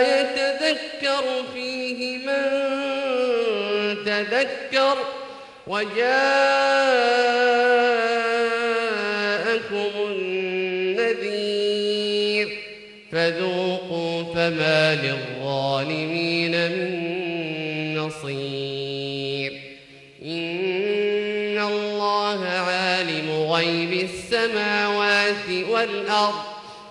يتذكر فيه من تذكر وجاءكم النذير فذوقوا فما للظالمين من نصير. إن الله عالم غيب السماوات والأرض.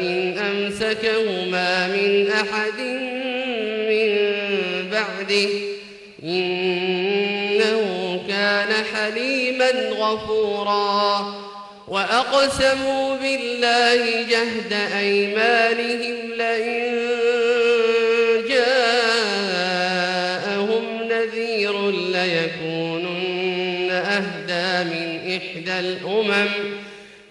إن أمسكهما من أحد من بعده إنه كان حليما غفورا وأقسموا بالله جهد أيمانهم لئن جاءهم نذير ليكونن أهدى من إحدى الأمم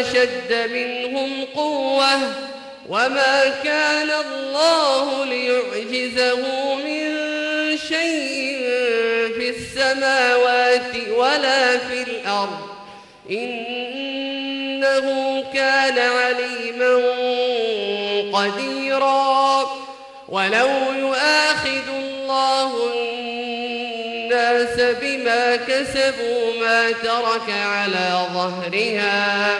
أشد منهم قوة وما كان الله ليعجزه من شيء في السماوات ولا في الأرض. إنه كان عليما قديرا. ولو يؤاخذ الله الناس بما كسبوا ما ترك على ظهرها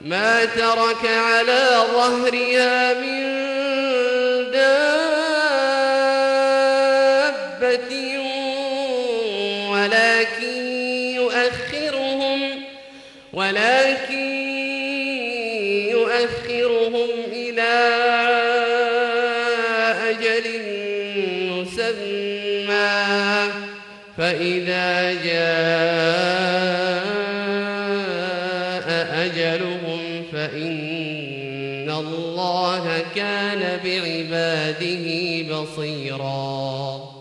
ما ترك على ظهرها من دابة ولكن يؤخرهم ولكن يؤخرهم إلى أجل مسمى. فإذا جاء أجلهم كان بعباده بصيراً.